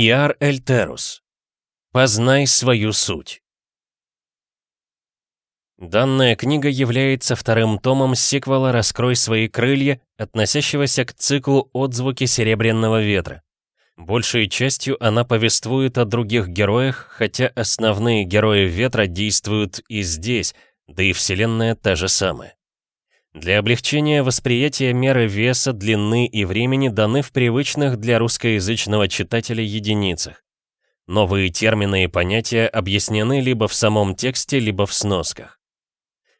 Иар Эльтерус. Познай свою суть. Данная книга является вторым томом сиквела «Раскрой свои крылья», относящегося к циклу «Отзвуки Серебряного ветра». Большей частью она повествует о других героях, хотя основные герои Ветра действуют и здесь, да и Вселенная та же самая. Для облегчения восприятия меры веса, длины и времени даны в привычных для русскоязычного читателя единицах. Новые термины и понятия объяснены либо в самом тексте, либо в сносках.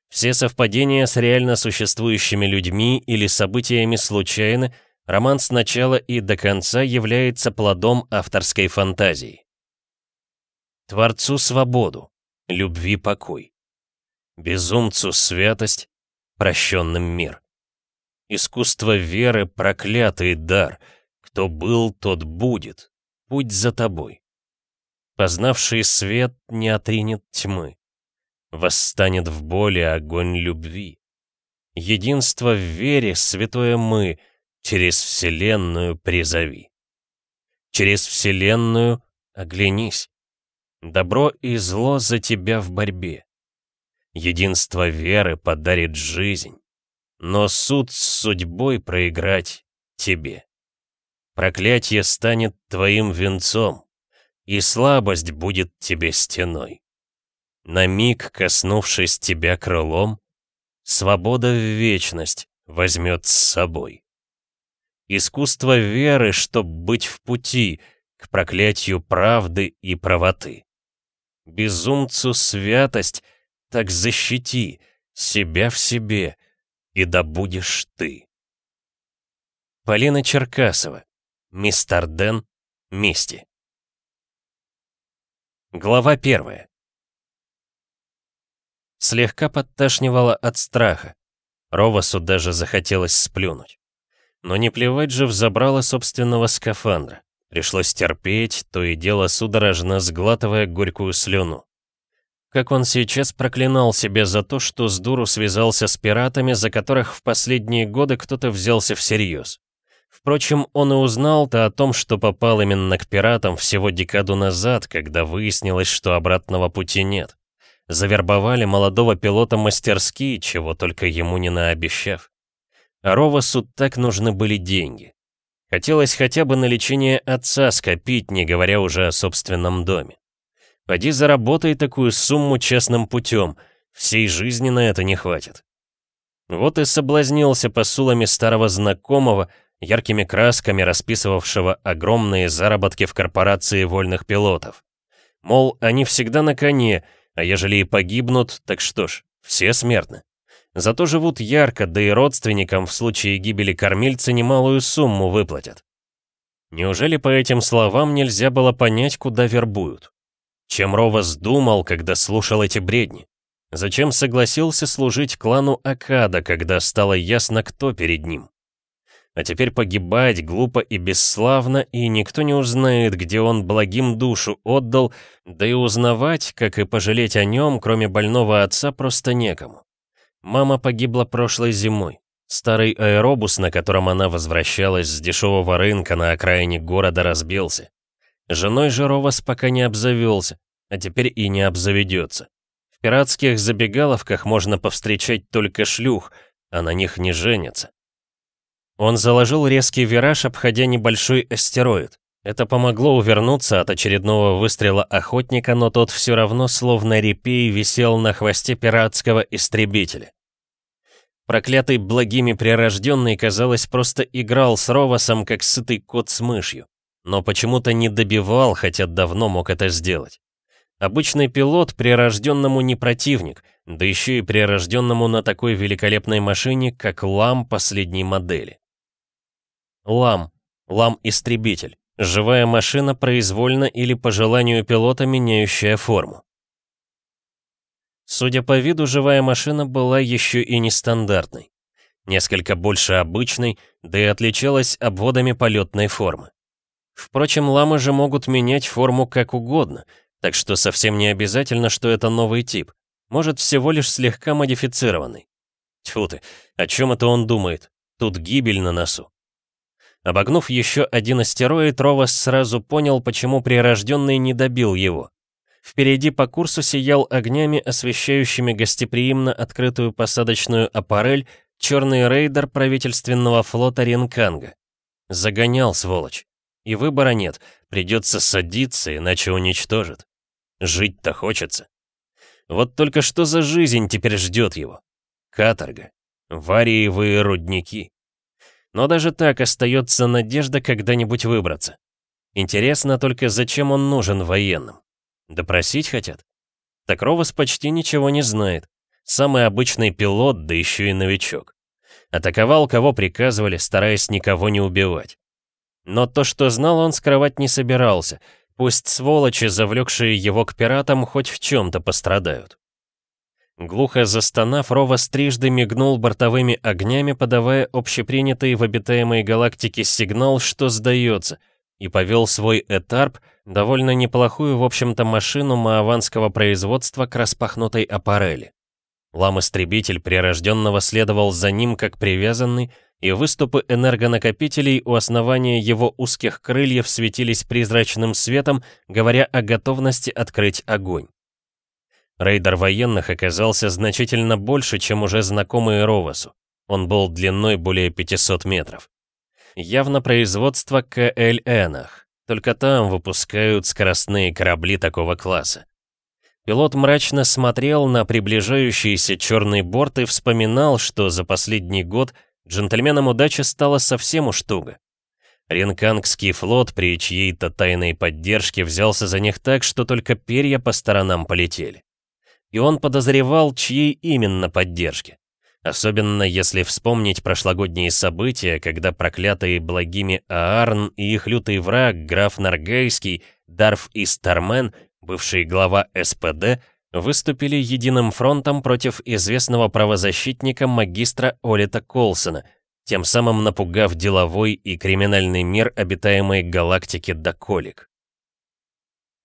Все совпадения с реально существующими людьми или событиями случайны, роман с начала и до конца является плодом авторской фантазии. Творцу свободу, любви покой. Безумцу святость, прощенным мир. Искусство веры — проклятый дар. Кто был, тот будет. Путь за тобой. Познавший свет не отринет тьмы. Восстанет в боли огонь любви. Единство в вере, святое мы, через вселенную призови. Через вселенную оглянись. Добро и зло за тебя в борьбе. Единство веры подарит жизнь, но суд с судьбой проиграть тебе. Проклятие станет твоим венцом, и слабость будет тебе стеной. На миг, коснувшись тебя крылом, свобода в вечность возьмет с собой. Искусство веры, чтоб быть в пути к проклятию правды и правоты. Безумцу святость, так защити себя в себе, и добудешь ты. Полина Черкасова, Мистер Ден, Мисти. Глава первая. Слегка подташнивало от страха. Ровасу даже захотелось сплюнуть. Но не плевать же взобрало собственного скафандра. Пришлось терпеть, то и дело судорожно сглатывая горькую слюну. Как он сейчас проклинал себя за то, что с дуру связался с пиратами, за которых в последние годы кто-то взялся всерьез. Впрочем, он и узнал-то о том, что попал именно к пиратам всего декаду назад, когда выяснилось, что обратного пути нет. Завербовали молодого пилота мастерски, чего только ему не наобещав. А Ровасу так нужны были деньги. Хотелось хотя бы на лечение отца скопить, не говоря уже о собственном доме. Поди заработай такую сумму честным путем, всей жизни на это не хватит. Вот и соблазнился посулами старого знакомого, яркими красками расписывавшего огромные заработки в корпорации вольных пилотов. Мол, они всегда на коне, а ежели и погибнут, так что ж, все смертны. Зато живут ярко, да и родственникам в случае гибели кормильца немалую сумму выплатят. Неужели по этим словам нельзя было понять, куда вербуют? Чем Ровас думал, когда слушал эти бредни? Зачем согласился служить клану Акада, когда стало ясно, кто перед ним? А теперь погибать глупо и бесславно, и никто не узнает, где он благим душу отдал, да и узнавать, как и пожалеть о нем, кроме больного отца, просто некому. Мама погибла прошлой зимой. Старый аэробус, на котором она возвращалась с дешевого рынка на окраине города, разбился. Женой Жировас пока не обзавелся, а теперь и не обзаведется. В пиратских забегаловках можно повстречать только шлюх, а на них не женятся. Он заложил резкий вираж, обходя небольшой астероид. Это помогло увернуться от очередного выстрела охотника, но тот все равно словно репей висел на хвосте пиратского истребителя. Проклятый благими прирожденный, казалось, просто играл с Ровасом, как сытый кот с мышью. Но почему-то не добивал, хотя давно мог это сделать. Обычный пилот прирожденному не противник, да еще и прирожденному на такой великолепной машине, как Лам последней модели. Лам. Лам-истребитель. Живая машина, произвольно или по желанию пилота, меняющая форму. Судя по виду, живая машина была еще и нестандартной. Несколько больше обычной, да и отличалась обводами полетной формы. Впрочем, ламы же могут менять форму как угодно, так что совсем не обязательно, что это новый тип. Может, всего лишь слегка модифицированный. Тьфу ты, о чем это он думает? Тут гибель на носу. Обогнув еще один астероид, Ровас сразу понял, почему прирожденный не добил его. Впереди по курсу сиял огнями, освещающими гостеприимно открытую посадочную аппарель, черный рейдер правительственного флота Ренканга. Загонял, сволочь. И выбора нет, придется садиться, иначе уничтожит. Жить-то хочется. Вот только что за жизнь теперь ждет его? Каторга. Вариевые рудники. Но даже так остается надежда когда-нибудь выбраться. Интересно только, зачем он нужен военным? Допросить хотят? Так Ровас почти ничего не знает. Самый обычный пилот, да еще и новичок. Атаковал, кого приказывали, стараясь никого не убивать. Но то, что знал, он скрывать не собирался. Пусть сволочи, завлекшие его к пиратам, хоть в чем-то пострадают. Глухо застонав, Ровас трижды мигнул бортовыми огнями, подавая общепринятый в обитаемой галактике сигнал, что сдается, и повел свой этарп, довольно неплохую, в общем-то, машину мааванского производства к распахнутой аппарели. Лам-истребитель прирожденного следовал за ним как привязанный, и выступы энергонакопителей у основания его узких крыльев светились призрачным светом, говоря о готовности открыть огонь. Рейдер военных оказался значительно больше, чем уже знакомый Ровасу. Он был длиной более 500 метров. Явно производство КЛНах. Только там выпускают скоростные корабли такого класса. Пилот мрачно смотрел на приближающийся черный борт и вспоминал, что за последний год джентльменам удачи стало совсем уж туго. Ренкангский флот при чьей-то тайной поддержке взялся за них так, что только перья по сторонам полетели. И он подозревал, чьей именно поддержки. Особенно если вспомнить прошлогодние события, когда проклятые благими Аарн и их лютый враг, граф Наргайский, Дарф Истармен, бывший глава СПД, выступили единым фронтом против известного правозащитника магистра Олита Колсона, тем самым напугав деловой и криминальный мир обитаемой галактики до колик.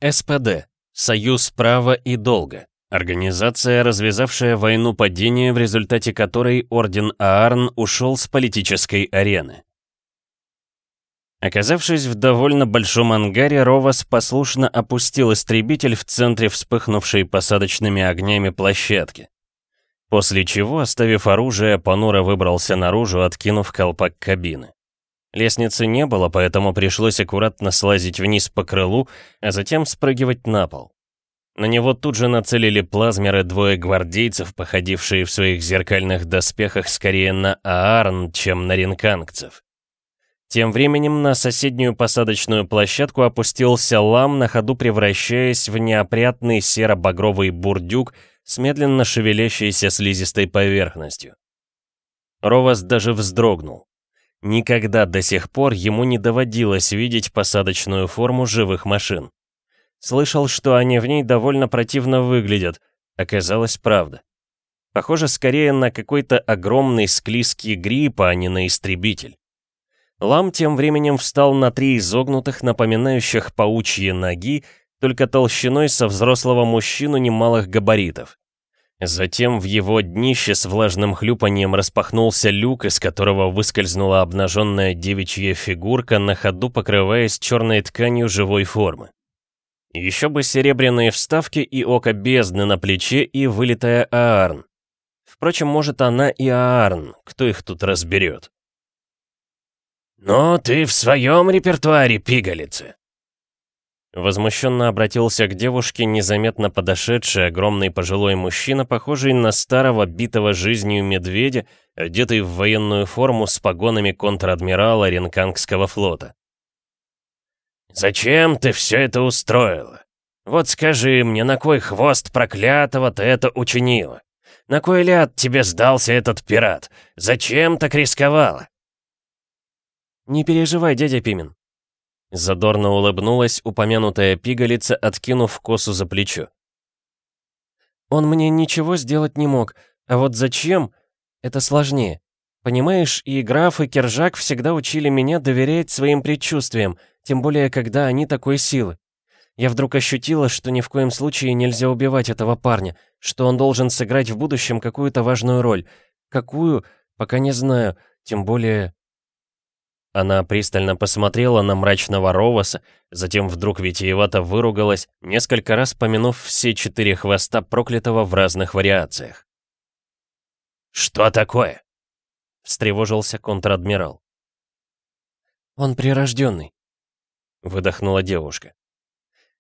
СПД. Союз права и долга. Организация, развязавшая войну падения, в результате которой Орден Аарн ушел с политической арены. Оказавшись в довольно большом ангаре, Ровас послушно опустил истребитель в центре вспыхнувшей посадочными огнями площадки. После чего, оставив оружие, понуро выбрался наружу, откинув колпак кабины. Лестницы не было, поэтому пришлось аккуратно слазить вниз по крылу, а затем спрыгивать на пол. На него тут же нацелили плазмеры двое гвардейцев, походившие в своих зеркальных доспехах скорее на Аарн, чем на ринкангцев. Тем временем на соседнюю посадочную площадку опустился лам, на ходу превращаясь в неопрятный серо-багровый бурдюк с медленно шевелящейся слизистой поверхностью. Ровас даже вздрогнул. Никогда до сих пор ему не доводилось видеть посадочную форму живых машин. Слышал, что они в ней довольно противно выглядят. Оказалось, правда. Похоже скорее на какой-то огромный склизкий гриб, а не на истребитель. Лам тем временем встал на три изогнутых, напоминающих паучьи ноги, только толщиной со взрослого мужчину немалых габаритов. Затем в его днище с влажным хлюпанием распахнулся люк, из которого выскользнула обнаженная девичья фигурка, на ходу покрываясь черной тканью живой формы. Еще бы серебряные вставки и око бездны на плече и вылитая Аарн. Впрочем, может она и Аарн, кто их тут разберет. «Но ты в своем репертуаре, пигалицы!» Возмущенно обратился к девушке незаметно подошедший огромный пожилой мужчина, похожий на старого битого жизнью медведя, одетый в военную форму с погонами контр-адмирала Ренкангского флота. «Зачем ты все это устроила? Вот скажи мне, на кой хвост проклятого ты это учинила? На кой ляд тебе сдался этот пират? Зачем так рисковала?» «Не переживай, дядя Пимен». Задорно улыбнулась упомянутая пигалица, откинув косу за плечо. «Он мне ничего сделать не мог, а вот зачем? Это сложнее. Понимаешь, и граф, и Кержак всегда учили меня доверять своим предчувствиям, тем более, когда они такой силы. Я вдруг ощутила, что ни в коем случае нельзя убивать этого парня, что он должен сыграть в будущем какую-то важную роль. Какую, пока не знаю, тем более... Она пристально посмотрела на мрачного Роваса, затем вдруг витиевато выругалась, несколько раз помянув все четыре хвоста проклятого в разных вариациях. «Что такое?» — встревожился контр-адмирал. «Он прирожденный», — выдохнула девушка.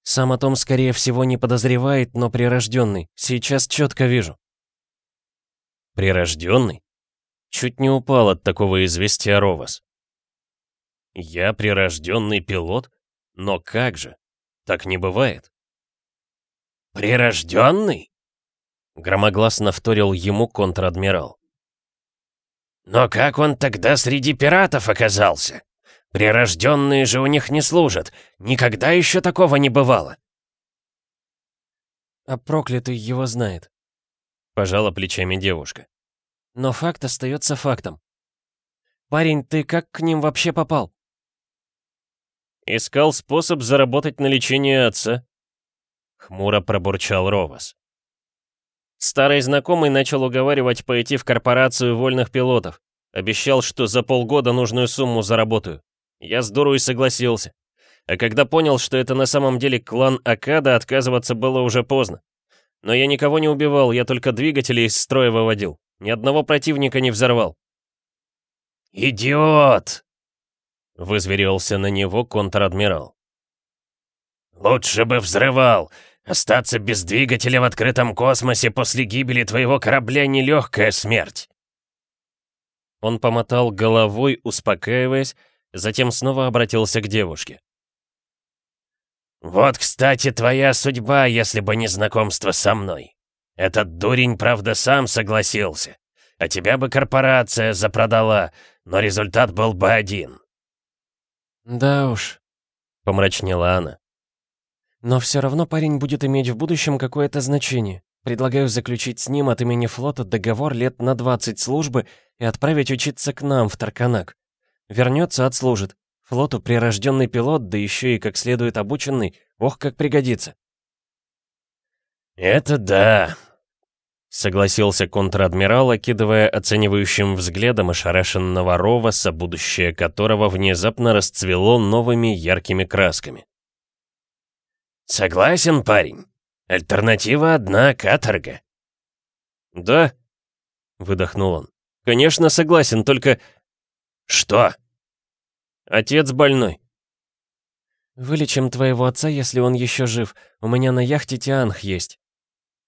«Сам о том, скорее всего, не подозревает, но прирожденный. Сейчас четко вижу». «Прирожденный?» Чуть не упал от такого известия Ровас. «Я прирожденный пилот? Но как же? Так не бывает». «Прирожденный?» Громогласно вторил ему контр-адмирал. «Но как он тогда среди пиратов оказался? Прирожденные же у них не служат. Никогда еще такого не бывало». «А проклятый его знает», — пожала плечами девушка. Но факт остается фактом. Парень, ты как к ним вообще попал? Искал способ заработать на лечение отца. Хмуро пробурчал Ровас. Старый знакомый начал уговаривать пойти в корпорацию вольных пилотов. Обещал, что за полгода нужную сумму заработаю. Я с дуру и согласился. А когда понял, что это на самом деле клан Акада, отказываться было уже поздно. Но я никого не убивал, я только двигатели из строя выводил. Ни одного противника не взорвал. «Идиот!» — вызверился на него контр-адмирал. «Лучше бы взрывал. Остаться без двигателя в открытом космосе после гибели твоего корабля — нелегкая смерть». Он помотал головой, успокаиваясь, затем снова обратился к девушке. «Вот, кстати, твоя судьба, если бы не знакомство со мной. Этот дурень, правда, сам согласился. А тебя бы корпорация запродала, но результат был бы один. Да уж, помрачнела она. Но все равно парень будет иметь в будущем какое-то значение. Предлагаю заключить с ним от имени флота договор лет на 20 службы и отправить учиться к нам в Тарканак. Вернется, отслужит. Флоту прирожденный пилот, да еще и как следует обученный, ох, как пригодится. «Это да», — согласился контр-адмирал, окидывая оценивающим взглядом ошарашенного Роваса, будущее которого внезапно расцвело новыми яркими красками. «Согласен, парень. Альтернатива одна — каторга». «Да», — выдохнул он. «Конечно, согласен, только...» «Что?» «Отец больной». «Вылечим твоего отца, если он еще жив. У меня на яхте Тианх есть».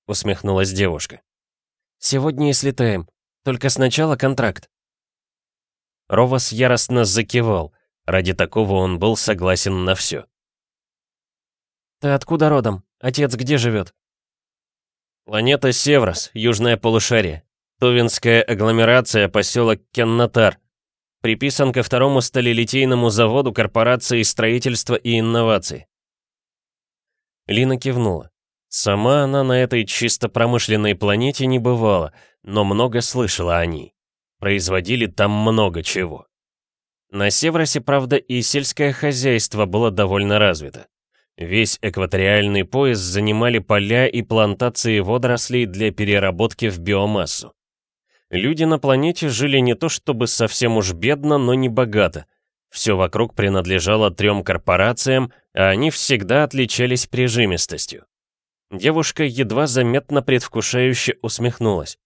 — усмехнулась девушка. «Сегодня и слетаем. Только сначала контракт». Ровас яростно закивал. Ради такого он был согласен на все. «Ты откуда родом? Отец где живет?» «Планета Севрос, южное полушарие. Тувинская агломерация, поселок Кеннатар. Приписан ко второму сталелитейному заводу корпорации строительства и инноваций». Лина кивнула. Сама она на этой чисто промышленной планете не бывала, но много слышала о ней. Производили там много чего. На Севросе, правда, и сельское хозяйство было довольно развито. Весь экваториальный пояс занимали поля и плантации водорослей для переработки в биомассу. Люди на планете жили не то чтобы совсем уж бедно, но не богато. Все вокруг принадлежало трем корпорациям, а они всегда отличались прижимистостью. Девушка едва заметно предвкушающе усмехнулась.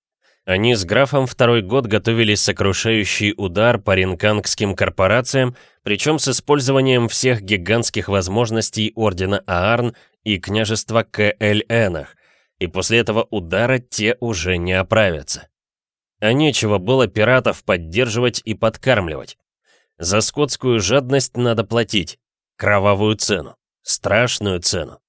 Они с графом второй год готовили сокрушающий удар по ринкангским корпорациям, причем с использованием всех гигантских возможностей Ордена Аарн и княжества Кэльэнах, и после этого удара те уже не оправятся. А нечего было пиратов поддерживать и подкармливать. За скотскую жадность надо платить. Кровавую цену. Страшную цену.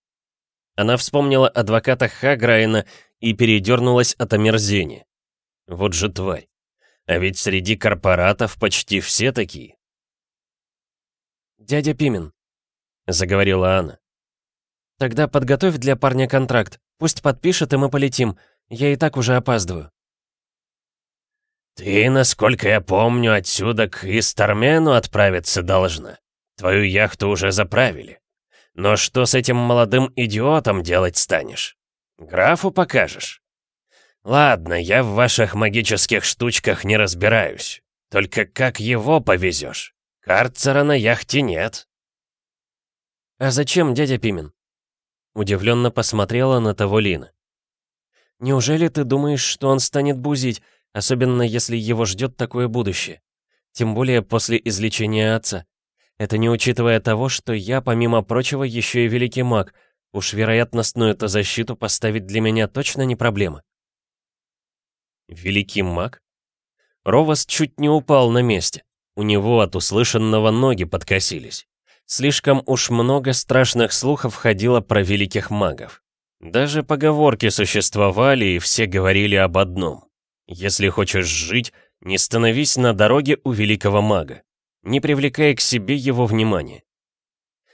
Она вспомнила адвоката Хаграйна и передернулась от омерзения. Вот же тварь. А ведь среди корпоратов почти все такие. «Дядя Пимен», — заговорила она. «Тогда подготовь для парня контракт. Пусть подпишет, и мы полетим. Я и так уже опаздываю». «Ты, насколько я помню, отсюда к Истармену отправиться должна. Твою яхту уже заправили». Но что с этим молодым идиотом делать станешь? Графу покажешь? Ладно, я в ваших магических штучках не разбираюсь. Только как его повезешь? Карцера на яхте нет. А зачем, дядя Пимен? Удивленно посмотрела на того Лина. Неужели ты думаешь, что он станет бузить, особенно если его ждет такое будущее? Тем более после излечения отца. Это не учитывая того, что я, помимо прочего, еще и великий маг. Уж вероятностную эту защиту поставить для меня точно не проблема. Великий маг? Ровас чуть не упал на месте. У него от услышанного ноги подкосились. Слишком уж много страшных слухов ходило про великих магов. Даже поговорки существовали, и все говорили об одном. Если хочешь жить, не становись на дороге у великого мага, не привлекая к себе его внимания.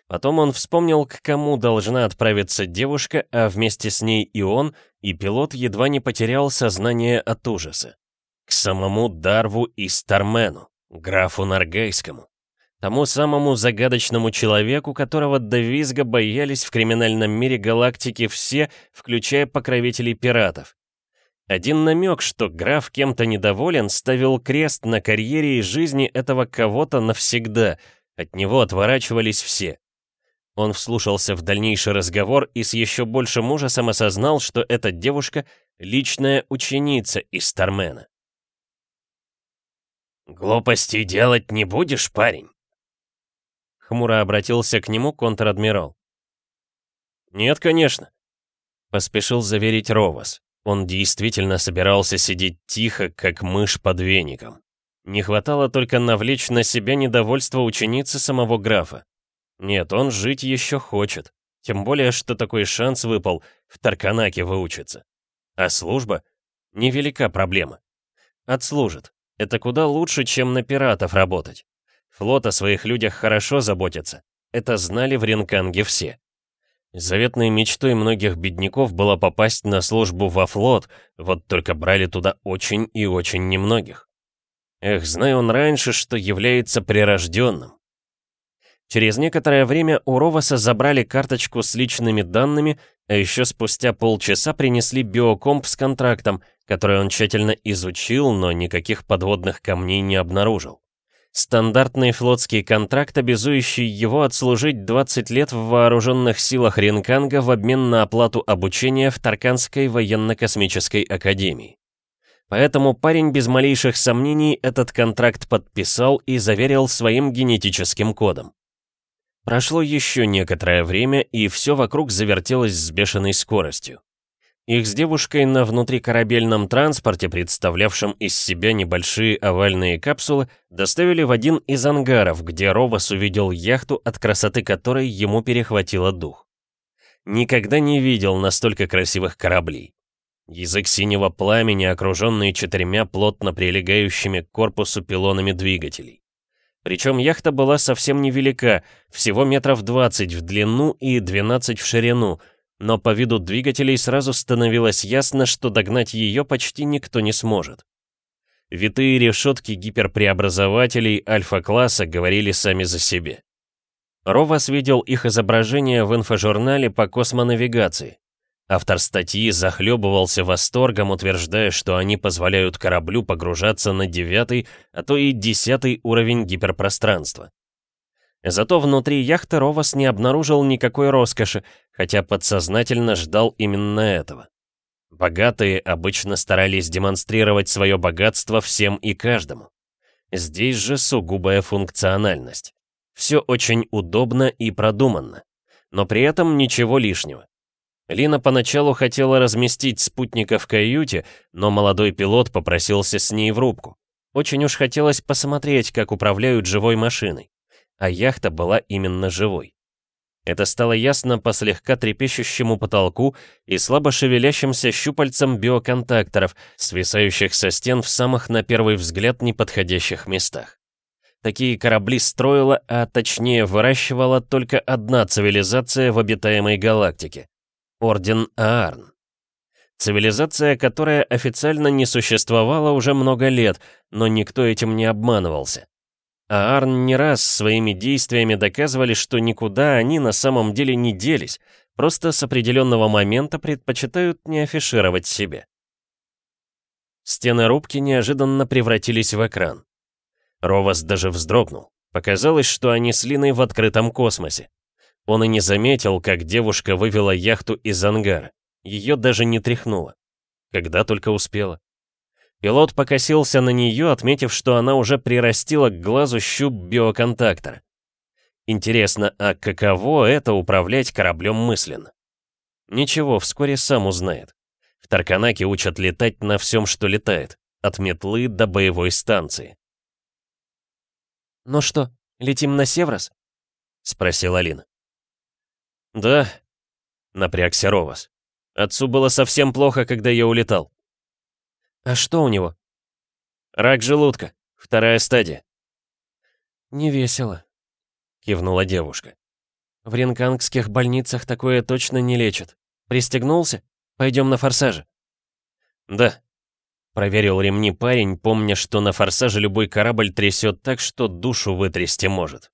Потом он вспомнил, к кому должна отправиться девушка, а вместе с ней и он, и пилот едва не потерял сознание от ужаса. К самому Дарву и Стармену, графу Наргайскому. Тому самому загадочному человеку, которого до визга боялись в криминальном мире галактики все, включая покровителей пиратов. Один намек, что граф кем-то недоволен, ставил крест на карьере и жизни этого кого-то навсегда. От него отворачивались все. Он вслушался в дальнейший разговор и с еще большим ужасом осознал, что эта девушка — личная ученица из Стармена. «Глупостей делать не будешь, парень?» Хмуро обратился к нему контр-адмирал. «Нет, конечно», — поспешил заверить Ровас. Он действительно собирался сидеть тихо, как мышь под веником. Не хватало только навлечь на себя недовольство ученицы самого графа. Нет, он жить еще хочет. Тем более, что такой шанс выпал в Тарканаке выучиться. А служба? Невелика проблема. Отслужит. Это куда лучше, чем на пиратов работать. Флот о своих людях хорошо заботится. Это знали в Ренканге все. Заветной мечтой многих бедняков было попасть на службу во флот, вот только брали туда очень и очень немногих. Эх, зная он раньше, что является прирожденным. Через некоторое время у Роваса забрали карточку с личными данными, а еще спустя полчаса принесли биокомп с контрактом, который он тщательно изучил, но никаких подводных камней не обнаружил. Стандартный флотский контракт, обязующий его отслужить 20 лет в вооруженных силах Ринканга в обмен на оплату обучения в Тарканской военно-космической академии. Поэтому парень без малейших сомнений этот контракт подписал и заверил своим генетическим кодом. Прошло еще некоторое время, и все вокруг завертелось с бешеной скоростью. Их с девушкой на внутрикорабельном транспорте, представлявшем из себя небольшие овальные капсулы, доставили в один из ангаров, где Ровас увидел яхту, от красоты которой ему перехватило дух. Никогда не видел настолько красивых кораблей. Язык синего пламени, окруженный четырьмя плотно прилегающими к корпусу пилонами двигателей. Причем яхта была совсем невелика, всего метров 20 в длину и 12 в ширину — но по виду двигателей сразу становилось ясно, что догнать ее почти никто не сможет. Витые решетки гиперпреобразователей альфа-класса говорили сами за себе. Ровас видел их изображение в инфожурнале по космонавигации. Автор статьи захлебывался восторгом, утверждая, что они позволяют кораблю погружаться на девятый, а то и десятый уровень гиперпространства. Зато внутри яхты Ровас не обнаружил никакой роскоши, хотя подсознательно ждал именно этого. Богатые обычно старались демонстрировать свое богатство всем и каждому. Здесь же сугубая функциональность. Все очень удобно и продуманно, но при этом ничего лишнего. Лина поначалу хотела разместить спутника в каюте, но молодой пилот попросился с ней в рубку. Очень уж хотелось посмотреть, как управляют живой машиной а яхта была именно живой. Это стало ясно по слегка трепещущему потолку и слабо шевелящимся щупальцам биоконтакторов, свисающих со стен в самых на первый взгляд неподходящих местах. Такие корабли строила, а точнее выращивала только одна цивилизация в обитаемой галактике — Орден Аарн. Цивилизация, которая официально не существовала уже много лет, но никто этим не обманывался. А Арн не раз своими действиями доказывали, что никуда они на самом деле не делись, просто с определенного момента предпочитают не афишировать себе. Стены рубки неожиданно превратились в экран. Ровас даже вздрогнул. Показалось, что они с Линой в открытом космосе. Он и не заметил, как девушка вывела яхту из ангара. Ее даже не тряхнуло. Когда только успела. Пилот покосился на нее, отметив, что она уже прирастила к глазу щуп биоконтактора. Интересно, а каково это управлять кораблем мысленно? Ничего, вскоре сам узнает. В Тарканаке учат летать на всем, что летает, от метлы до боевой станции. «Ну что, летим на Севрос?» — спросила Алина. «Да», — напрягся Ровас. «Отцу было совсем плохо, когда я улетал». «А что у него?» «Рак желудка. Вторая стадия». «Не весело», — кивнула девушка. «В ренкангских больницах такое точно не лечат. Пристегнулся? Пойдем на форсаже». «Да», — проверил ремни парень, помня, что на форсаже любой корабль трясет так, что душу вытрясти может.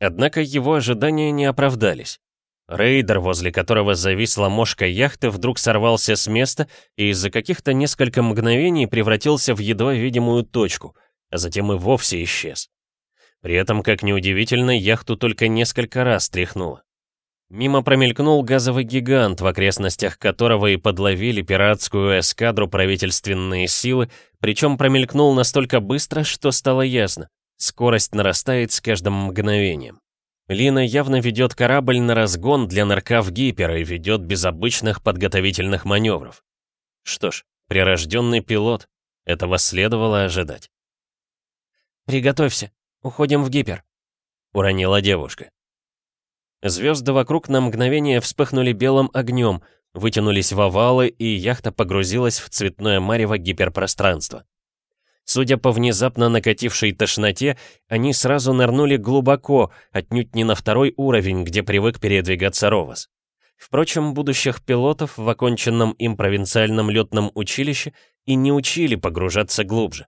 Однако его ожидания не оправдались. Рейдер, возле которого зависла мошка яхты, вдруг сорвался с места и за каких-то несколько мгновений превратился в едва видимую точку, а затем и вовсе исчез. При этом, как неудивительно, яхту только несколько раз тряхнуло. Мимо промелькнул газовый гигант, в окрестностях которого и подловили пиратскую эскадру правительственные силы, причем промелькнул настолько быстро, что стало ясно. Скорость нарастает с каждым мгновением. Лина явно ведет корабль на разгон для нырка в гипер и ведет без обычных подготовительных маневров. Что ж, прирожденный пилот. Этого следовало ожидать. «Приготовься, уходим в гипер», — уронила девушка. Звезды вокруг на мгновение вспыхнули белым огнем, вытянулись в овалы, и яхта погрузилась в цветное марево гиперпространства. Судя по внезапно накатившей тошноте, они сразу нырнули глубоко, отнюдь не на второй уровень, где привык передвигаться Ровас. Впрочем, будущих пилотов в оконченном им провинциальном летном училище и не учили погружаться глубже.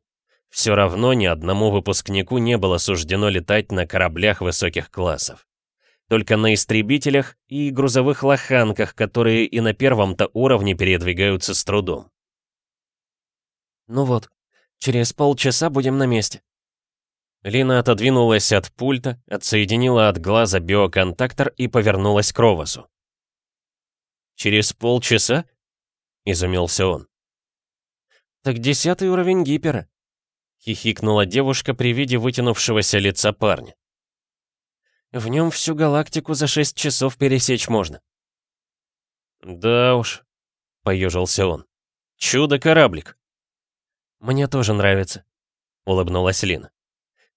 Все равно ни одному выпускнику не было суждено летать на кораблях высоких классов. Только на истребителях и грузовых лоханках, которые и на первом-то уровне передвигаются с трудом. «Ну вот, Через полчаса будем на месте». Лина отодвинулась от пульта, отсоединила от глаза биоконтактор и повернулась к Ровасу. «Через полчаса?» — изумился он. «Так десятый уровень гипера», — хихикнула девушка при виде вытянувшегося лица парня. «В нем всю галактику за шесть часов пересечь можно». «Да уж», — поежился он. «Чудо-кораблик». «Мне тоже нравится», — улыбнулась Лина.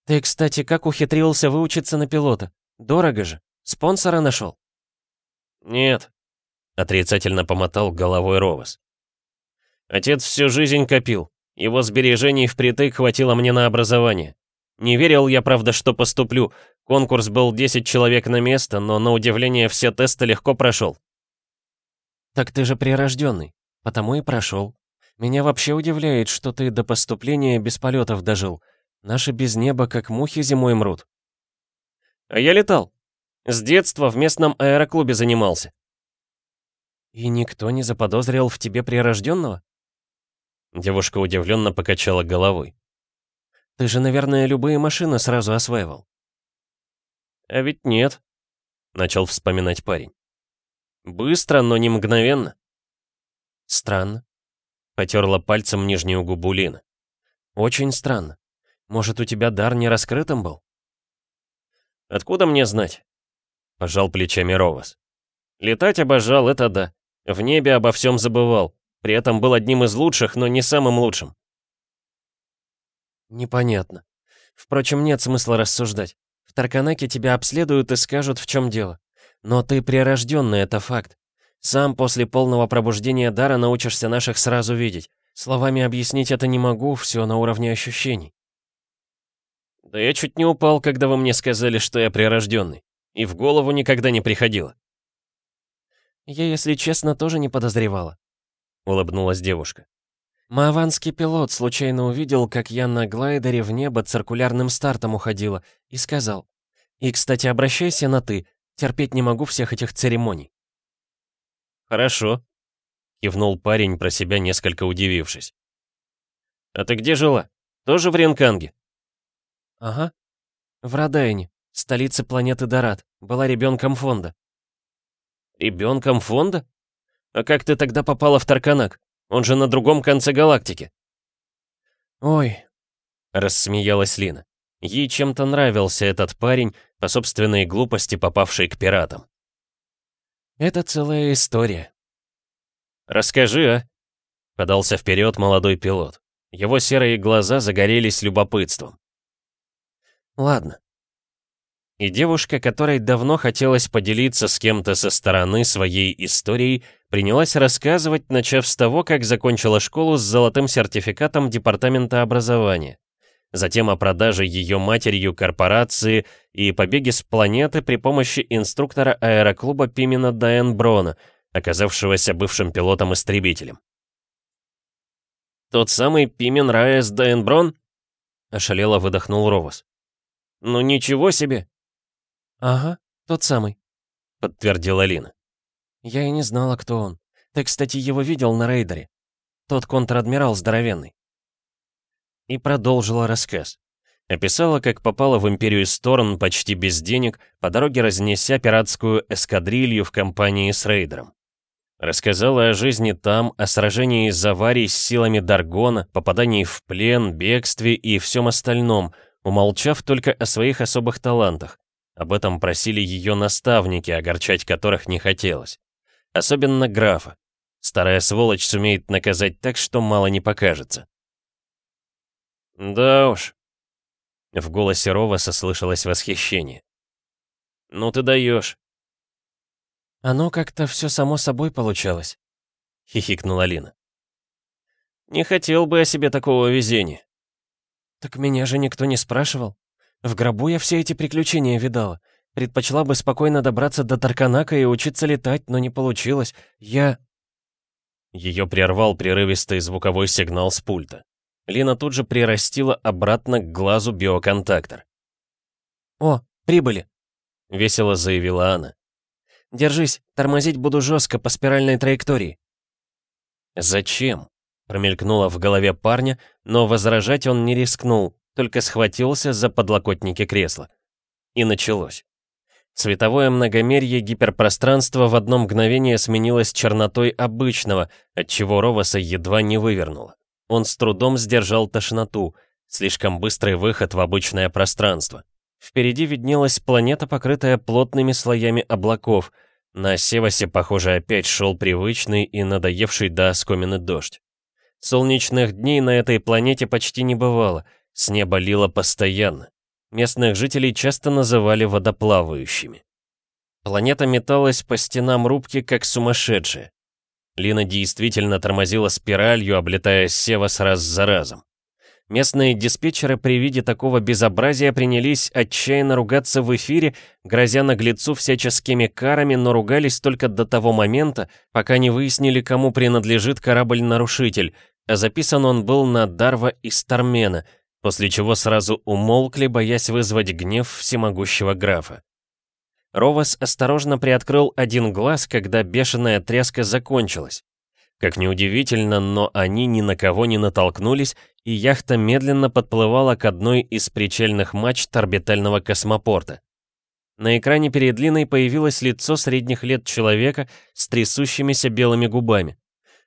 «Ты, кстати, как ухитрился выучиться на пилота? Дорого же. Спонсора нашел?» «Нет», — отрицательно помотал головой Ровас. «Отец всю жизнь копил. Его сбережений впритык хватило мне на образование. Не верил я, правда, что поступлю. Конкурс был 10 человек на место, но на удивление все тесты легко прошел. «Так ты же прирожденный, потому и прошел», меня вообще удивляет, что ты до поступления без полетов дожил. Наши без неба как мухи зимой мрут. А я летал. С детства в местном аэроклубе занимался. И никто не заподозрил в тебе прирожденного? Девушка удивленно покачала головой. Ты же, наверное, любые машины сразу осваивал. А ведь нет, начал вспоминать парень. Быстро, но не мгновенно. Странно. Потерла пальцем нижнюю губу Лина. «Очень странно. Может, у тебя дар не раскрытым был?» «Откуда мне знать?» Пожал плечами Ровас. «Летать обожал, это да. В небе обо всем забывал. При этом был одним из лучших, но не самым лучшим». «Непонятно. Впрочем, нет смысла рассуждать. В Тарканаке тебя обследуют и скажут, в чем дело. Но ты прирожденный, это факт. Сам после полного пробуждения дара научишься наших сразу видеть. Словами объяснить это не могу, все на уровне ощущений. Да я чуть не упал, когда вы мне сказали, что я прирожденный. И в голову никогда не приходило. Я, если честно, тоже не подозревала. Улыбнулась девушка. Мааванский пилот случайно увидел, как я на глайдере в небо циркулярным стартом уходила, и сказал. И, кстати, обращайся на «ты», терпеть не могу всех этих церемоний. «Хорошо», — кивнул парень, про себя несколько удивившись. «А ты где жила? Тоже в Ренканге?» «Ага», В Родайне, столице планеты Дорат. Была ребенком фонда. Ребенком фонда? А как ты тогда попала в Тарканак? Он же на другом конце галактики. Ой, рассмеялась Лина. Ей чем-то нравился этот парень, по собственной глупости попавший к пиратам. Это целая история. Расскажи, а? Подался вперед молодой пилот. Его серые глаза загорелись любопытством. Ладно. И девушка, которой давно хотелось поделиться с кем-то со стороны своей историей, принялась рассказывать, начав с того, как закончила школу с золотым сертификатом Департамента образования. Затем о продаже ее матерью корпорации и побеге с планеты при помощи инструктора аэроклуба Пимена Дайен Брона, оказавшегося бывшим пилотом-истребителем. «Тот самый Пимен Раэс Дайен Брон?» — ошалело выдохнул Ровос. «Ну ничего себе!» «Ага, тот самый», — подтвердила Лина. «Я и не знала, кто он. Ты, кстати, его видел на рейдере. Тот контр-адмирал здоровенный». И продолжила рассказ. Описала, как попала в Империю Сторн почти без денег, по дороге разнеся пиратскую эскадрилью в компании с рейдером. Рассказала о жизни там, о сражении с аварией с силами Даргона, попадании в плен, бегстве и всем остальном, умолчав только о своих особых талантах. Об этом просили ее наставники, огорчать которых не хотелось. Особенно графа. Старая сволочь сумеет наказать так, что мало не покажется. «Да уж». В голосе Рова сослышалось восхищение. «Ну ты даешь». «Оно как-то все само собой получалось», — хихикнула Лина. «Не хотел бы о себе такого везения». «Так меня же никто не спрашивал. В гробу я все эти приключения видала. Предпочла бы спокойно добраться до Тарканака и учиться летать, но не получилось. Я...» Ее прервал прерывистый звуковой сигнал с пульта. Лина тут же прирастила обратно к глазу биоконтактор. «О, прибыли!» — весело заявила она. «Держись, тормозить буду жестко по спиральной траектории». «Зачем?» — промелькнуло в голове парня, но возражать он не рискнул, только схватился за подлокотники кресла. И началось. Световое многомерье гиперпространства в одно мгновение сменилось чернотой обычного, отчего Роваса едва не вывернуло. Он с трудом сдержал тошноту, слишком быстрый выход в обычное пространство. Впереди виднелась планета, покрытая плотными слоями облаков. На Севасе, похоже, опять шел привычный и надоевший до оскомины дождь. Солнечных дней на этой планете почти не бывало, с неба лило постоянно. Местных жителей часто называли водоплавающими. Планета металась по стенам рубки, как сумасшедшая. Лина действительно тормозила спиралью, облетая Севас раз за разом. Местные диспетчеры при виде такого безобразия принялись отчаянно ругаться в эфире, грозя наглецу всяческими карами, но ругались только до того момента, пока не выяснили, кому принадлежит корабль-нарушитель, а записан он был на Дарва и Стармена — после чего сразу умолкли, боясь вызвать гнев всемогущего графа. Ровас осторожно приоткрыл один глаз, когда бешеная тряска закончилась. Как неудивительно, но они ни на кого не натолкнулись, и яхта медленно подплывала к одной из причальных мачт орбитального космопорта. На экране перед Линой появилось лицо средних лет человека с трясущимися белыми губами.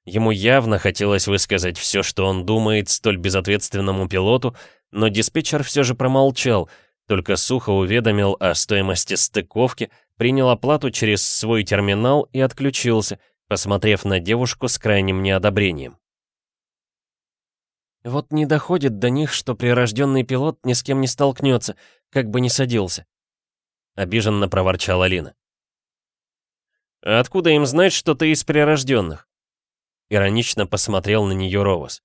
Ему явно хотелось высказать все, что он думает столь безответственному пилоту, но диспетчер все же промолчал, только сухо уведомил о стоимости стыковки, принял оплату через свой терминал и отключился, посмотрев на девушку с крайним неодобрением. «Вот не доходит до них, что прирожденный пилот ни с кем не столкнется, как бы ни садился», — обиженно проворчала Лина. «А откуда им знать, что ты из прирожденных?» Иронично посмотрел на нее Ровос.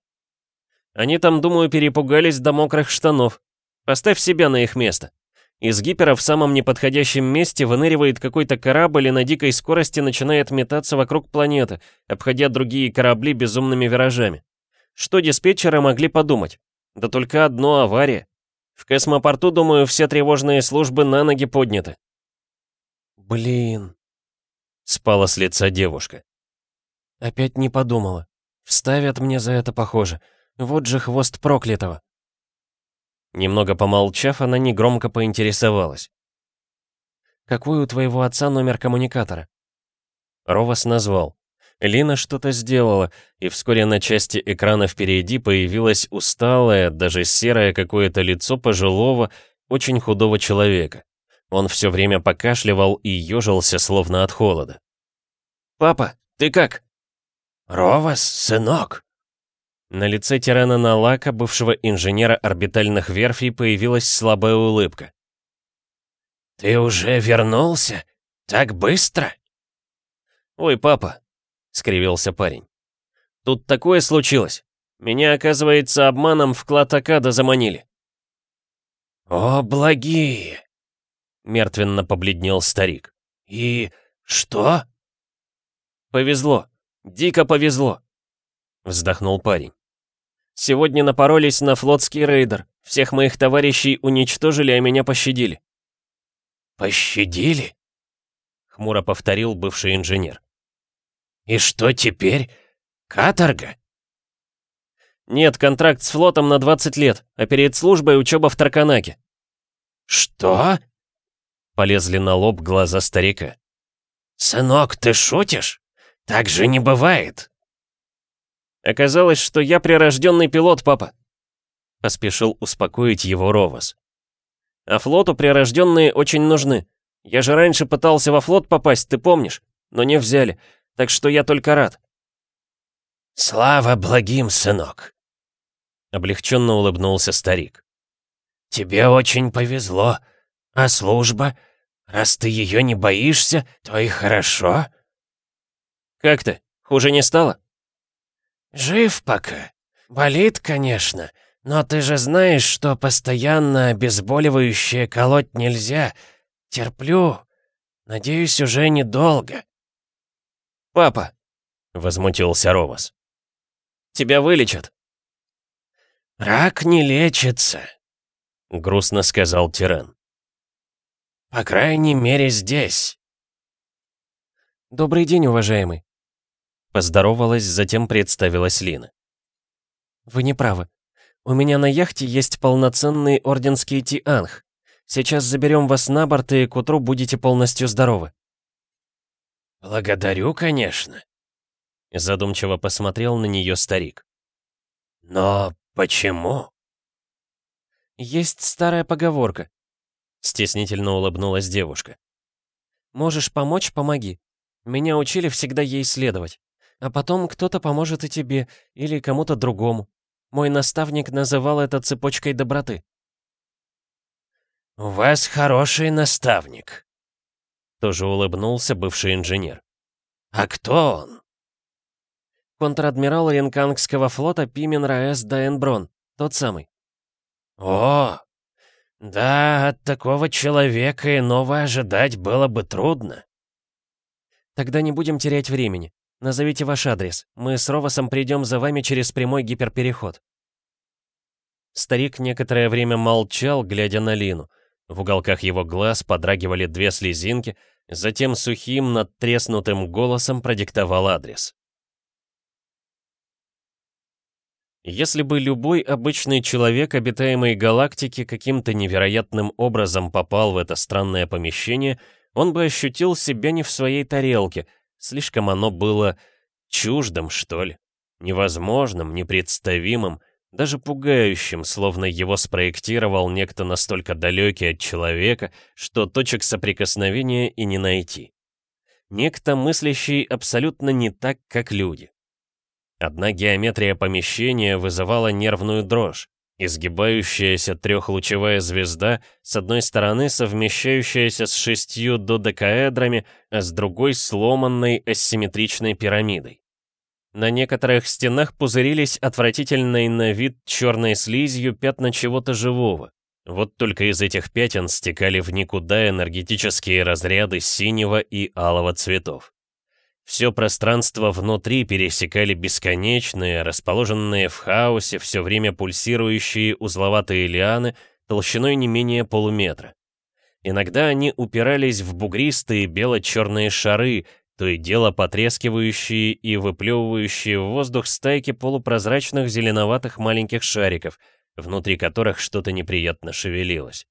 «Они там, думаю, перепугались до мокрых штанов. Поставь себя на их место. Из гипера в самом неподходящем месте выныривает какой-то корабль и на дикой скорости начинает метаться вокруг планеты, обходя другие корабли безумными виражами. Что диспетчеры могли подумать? Да только одно авария. В космопорту, думаю, все тревожные службы на ноги подняты. «Блин», — спала с лица девушка. Опять не подумала. Вставят мне за это, похоже. Вот же хвост проклятого. Немного помолчав, она негромко поинтересовалась. «Какой у твоего отца номер коммуникатора?» Ровас назвал. Лина что-то сделала, и вскоре на части экрана впереди появилось усталое, даже серое какое-то лицо пожилого, очень худого человека. Он все время покашливал и ежился, словно от холода. «Папа, ты как?» «Ровас, сынок!» На лице тирана Налака, бывшего инженера орбитальных верфей, появилась слабая улыбка. «Ты уже вернулся? Так быстро?» «Ой, папа!» — скривился парень. «Тут такое случилось. Меня, оказывается, обманом в клад Акада заманили». «О, благие!» — мертвенно побледнел старик. «И что?» «Повезло. Дико повезло!» — вздохнул парень. Сегодня напоролись на флотский рейдер. Всех моих товарищей уничтожили, а меня пощадили». «Пощадили?» — хмуро повторил бывший инженер. «И что теперь? Каторга?» «Нет, контракт с флотом на 20 лет, а перед службой учеба в Тарканаке». «Что?» — полезли на лоб глаза старика. «Сынок, ты шутишь? Так же не бывает!» Оказалось, что я прирожденный пилот, папа. Поспешил успокоить его Ровас. А флоту прирожденные очень нужны. Я же раньше пытался во флот попасть, ты помнишь? Но не взяли. Так что я только рад. Слава благим, сынок. Облегченно улыбнулся старик. Тебе очень повезло. А служба? Раз ты ее не боишься, то и хорошо. Как ты? Хуже не стало? «Жив пока. Болит, конечно, но ты же знаешь, что постоянно обезболивающее колоть нельзя. Терплю. Надеюсь, уже недолго». «Папа», — возмутился Ровас, — «тебя вылечат». «Рак не лечится», — грустно сказал тиран. «По крайней мере, здесь». «Добрый день, уважаемый», Поздоровалась, затем представилась Лина. «Вы не правы. У меня на яхте есть полноценный орденский Тианг. Сейчас заберем вас на борт, и к утру будете полностью здоровы». «Благодарю, конечно», — задумчиво посмотрел на нее старик. «Но почему?» «Есть старая поговорка», — стеснительно улыбнулась девушка. «Можешь помочь — помоги. Меня учили всегда ей следовать. А потом кто-то поможет и тебе, или кому-то другому. Мой наставник называл это цепочкой доброты. «У вас хороший наставник», — тоже улыбнулся бывший инженер. «А кто он?» Контр-адмирал Ренкангского флота Пимен Раэс Даенброн, тот самый. «О, да, от такого человека иного ожидать было бы трудно». «Тогда не будем терять времени. Назовите ваш адрес. Мы с Ровасом придем за вами через прямой гиперпереход». Старик некоторое время молчал, глядя на Лину. В уголках его глаз подрагивали две слезинки, затем сухим, надтреснутым голосом продиктовал адрес. Если бы любой обычный человек обитаемой галактики каким-то невероятным образом попал в это странное помещение, он бы ощутил себя не в своей тарелке — Слишком оно было чуждым, что ли. Невозможным, непредставимым, даже пугающим, словно его спроектировал некто настолько далекий от человека, что точек соприкосновения и не найти. Некто, мыслящий абсолютно не так, как люди. Одна геометрия помещения вызывала нервную дрожь. Изгибающаяся трехлучевая звезда, с одной стороны совмещающаяся с шестью додекаэдрами, а с другой сломанной асимметричной пирамидой. На некоторых стенах пузырились отвратительной на вид черной слизью пятна чего-то живого. Вот только из этих пятен стекали в никуда энергетические разряды синего и алого цветов. Все пространство внутри пересекали бесконечные, расположенные в хаосе, все время пульсирующие узловатые лианы толщиной не менее полуметра. Иногда они упирались в бугристые бело-черные шары, то и дело потрескивающие и выплевывающие в воздух стайки полупрозрачных зеленоватых маленьких шариков, внутри которых что-то неприятно шевелилось.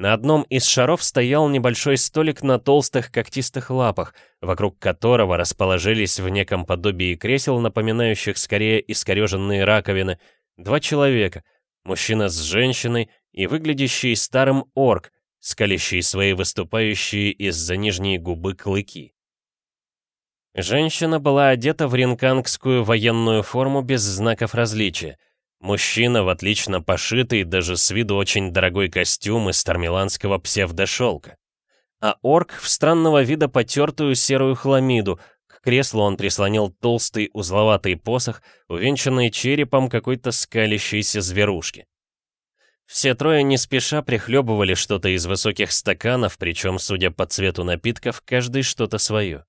На одном из шаров стоял небольшой столик на толстых когтистых лапах, вокруг которого расположились в неком подобии кресел, напоминающих скорее искореженные раковины, два человека, мужчина с женщиной и выглядящий старым орк, скалящий свои выступающие из-за нижней губы клыки. Женщина была одета в ринкангскую военную форму без знаков различия. Мужчина в отлично пошитый, даже с виду очень дорогой костюм из тармиланского псевдошелка. А орк в странного вида потертую серую хламиду, к креслу он прислонил толстый узловатый посох, увенчанный черепом какой-то скалящейся зверушки. Все трое не спеша прихлебывали что-то из высоких стаканов, причем, судя по цвету напитков, каждый что-то свое.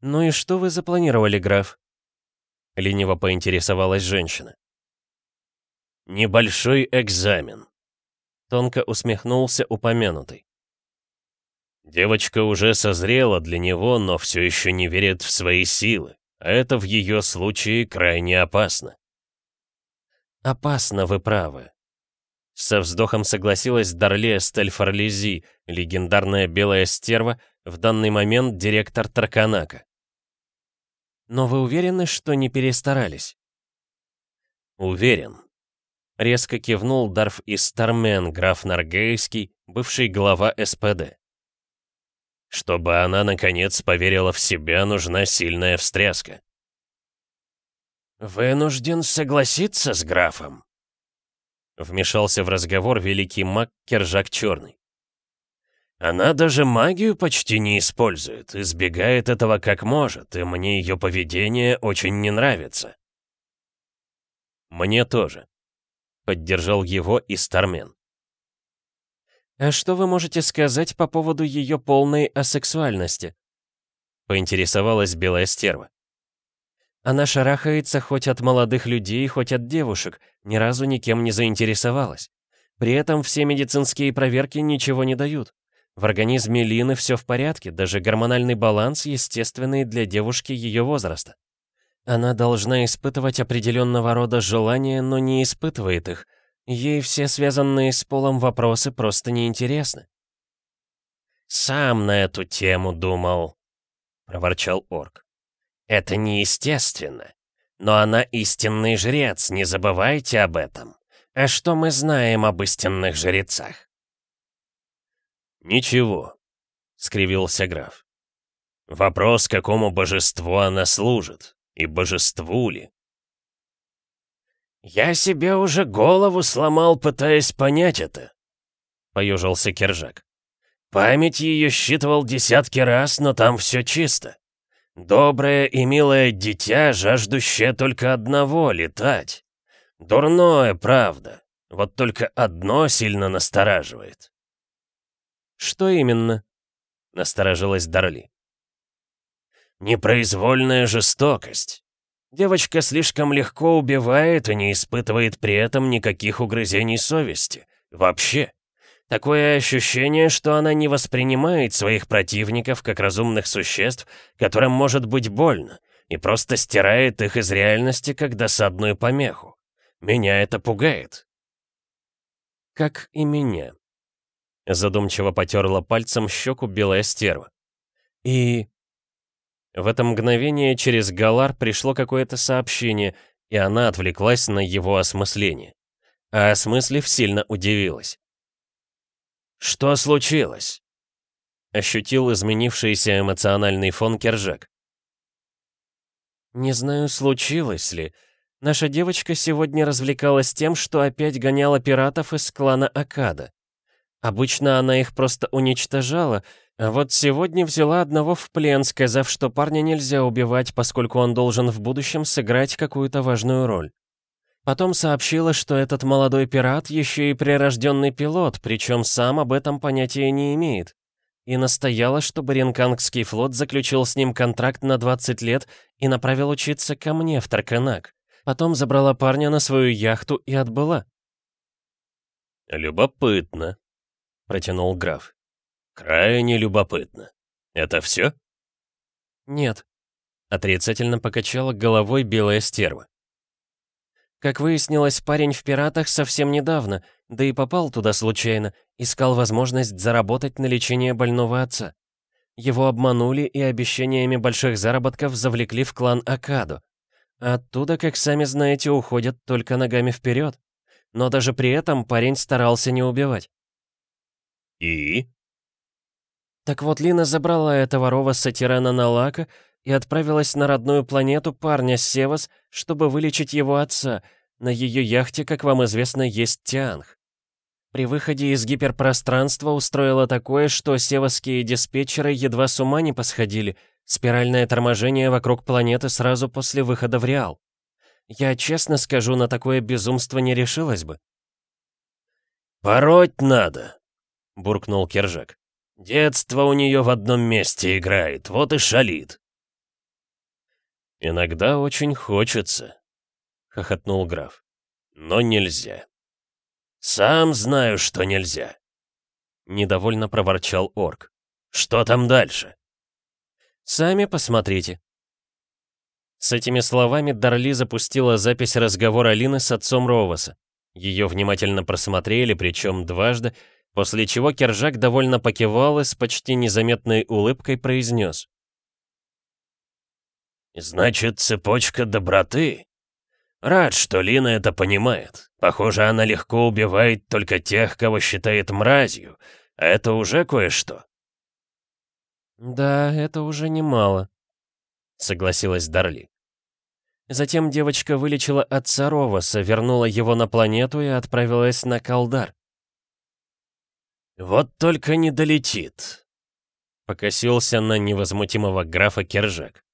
«Ну и что вы запланировали, граф?» Лениво поинтересовалась женщина. «Небольшой экзамен», — тонко усмехнулся упомянутый. Девочка уже созрела для него, но все еще не верит в свои силы, а это в ее случае крайне опасно. «Опасно, вы правы», со вздохом согласилась Дарле Стельфарлези, легендарная белая стерва, в данный момент директор Тарканака. Но вы уверены, что не перестарались? Уверен. Резко кивнул Дарф из Стармен, граф Наргейский, бывший глава СПД. Чтобы она, наконец, поверила в себя, нужна сильная встряска. «Вынужден согласиться с графом», — вмешался в разговор великий маг Кержак Черный. Она даже магию почти не использует, избегает этого как может, и мне ее поведение очень не нравится. Мне тоже. Поддержал его и Стармен. «А что вы можете сказать по поводу ее полной асексуальности?» Поинтересовалась белая стерва. Она шарахается хоть от молодых людей, хоть от девушек, ни разу никем не заинтересовалась. При этом все медицинские проверки ничего не дают. В организме Лины все в порядке, даже гормональный баланс естественный для девушки ее возраста. Она должна испытывать определенного рода желания, но не испытывает их. Ей все связанные с полом вопросы просто неинтересны. «Сам на эту тему думал», — проворчал орк. «Это неестественно. Но она истинный жрец, не забывайте об этом. А что мы знаем об истинных жрецах?» «Ничего», — скривился граф. «Вопрос, какому божеству она служит, и божеству ли?» «Я себе уже голову сломал, пытаясь понять это», — поюжился Кержак. «Память ее считывал десятки раз, но там все чисто. Доброе и милое дитя, жаждущее только одного — летать. Дурное, правда. Вот только одно сильно настораживает. «Что именно?» — насторожилась Дарли. «Непроизвольная жестокость. Девочка слишком легко убивает и не испытывает при этом никаких угрызений совести. Вообще. Такое ощущение, что она не воспринимает своих противников как разумных существ, которым может быть больно, и просто стирает их из реальности как досадную помеху. Меня это пугает». «Как и меня», Задумчиво потерла пальцем щеку белая стерва. И... В это мгновение через Галар пришло какое-то сообщение, и она отвлеклась на его осмысление. А осмыслив, сильно удивилась. «Что случилось?» Ощутил изменившийся эмоциональный фон Кержак. «Не знаю, случилось ли. Наша девочка сегодня развлекалась тем, что опять гоняла пиратов из клана Акада. Обычно она их просто уничтожала, а вот сегодня взяла одного в плен, сказав, что парня нельзя убивать, поскольку он должен в будущем сыграть какую-то важную роль. Потом сообщила, что этот молодой пират еще и прирожденный пилот, причем сам об этом понятия не имеет. И настояла, чтобы Ренкангский флот заключил с ним контракт на 20 лет и направил учиться ко мне в Тарканак. Потом забрала парня на свою яхту и отбыла. «Любопытно», протянул граф. «Крайне любопытно. Это все?» «Нет», — отрицательно покачала головой белая стерва. Как выяснилось, парень в пиратах совсем недавно, да и попал туда случайно, искал возможность заработать на лечение больного отца. Его обманули и обещаниями больших заработков завлекли в клан Акадо. Оттуда, как сами знаете, уходят только ногами вперед. Но даже при этом парень старался не убивать. «И?» Так вот, Лина забрала этого рова Сатирена на Лака и отправилась на родную планету парня Севас, чтобы вылечить его отца. На ее яхте, как вам известно, есть Тианг. При выходе из гиперпространства устроила такое, что севасские диспетчеры едва с ума не посходили. Спиральное торможение вокруг планеты сразу после выхода в Реал. Я честно скажу, на такое безумство не решилась бы. «Пороть надо», — буркнул Кержак. «Детство у нее в одном месте играет, вот и шалит». «Иногда очень хочется», — хохотнул граф. «Но нельзя». «Сам знаю, что нельзя», — недовольно проворчал орк. «Что там дальше?» «Сами посмотрите», с этими словами Дарли запустила запись разговора Лины с отцом Роваса. Ее внимательно просмотрели, причем дважды, после чего Кержак довольно покивал и с почти незаметной улыбкой произнес. «Значит, цепочка доброты? Рад, что Лина это понимает. Похоже, она легко убивает только тех, кого считает мразью, а это уже кое-что». «Да, это уже немало», — согласилась Дарли. Затем девочка вылечила отца Роваса, вернула его на планету и отправилась на Калдар. «Вот только не долетит», — покосился на невозмутимого графа Кержак.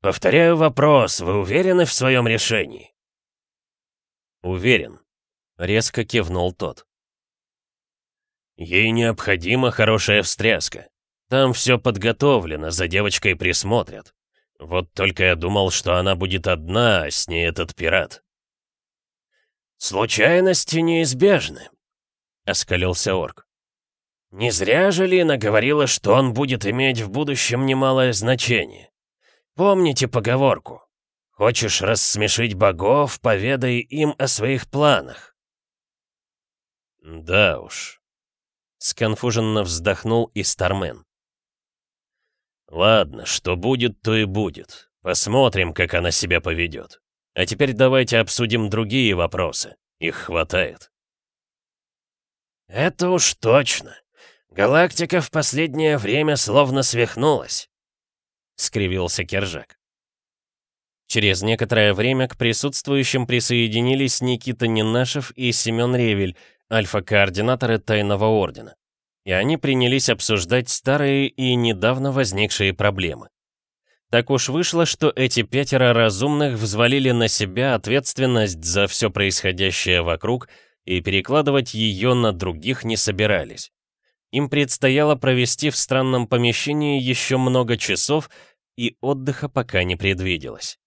«Повторяю вопрос, вы уверены в своем решении?» «Уверен», — резко кивнул тот. «Ей необходима хорошая встряска. Там все подготовлено, за девочкой присмотрят. Вот только я думал, что она будет одна, а с ней этот пират. «Случайности неизбежны», — оскалился орк. «Не зря же Лина говорила, что он будет иметь в будущем немалое значение. Помните поговорку? Хочешь рассмешить богов, поведай им о своих планах». «Да уж», — сконфуженно вздохнул и Стармен. Ладно, что будет, то и будет. Посмотрим, как она себя поведет. А теперь давайте обсудим другие вопросы. Их хватает. Это уж точно. Галактика в последнее время словно свихнулась. Скривился Кержак. Через некоторое время к присутствующим присоединились Никита Ненашев и Семен Ревель, альфа-координаторы Тайного Ордена и они принялись обсуждать старые и недавно возникшие проблемы. Так уж вышло, что эти пятеро разумных взвалили на себя ответственность за все происходящее вокруг и перекладывать ее на других не собирались. Им предстояло провести в странном помещении еще много часов, и отдыха пока не предвиделось.